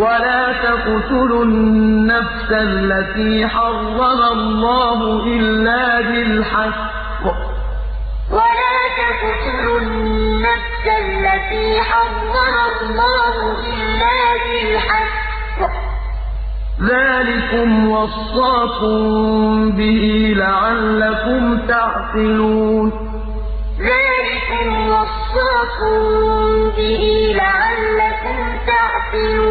وَلَا تَقْتُلُوا النَّفْسَ الَّتِي حَرَّمَ اللَّهُ إِلَّا بِالْحَقِّ ۗ. ذَٰلِكُمْ وَصَّاكُم بِهِ لَعَلَّكُمْ تَعْقِلُونَ بِهِ وَلَا تَقْتُلُوا النَّفْسَ الَّتِي حَرَّمَ اللَّهُ إِلَّا بِالْحَقِّ ۗ. ذَٰلِكُمْ وَصَّاكُم بِهِ لَعَلَّكُمْ تَعْقِلُونَ.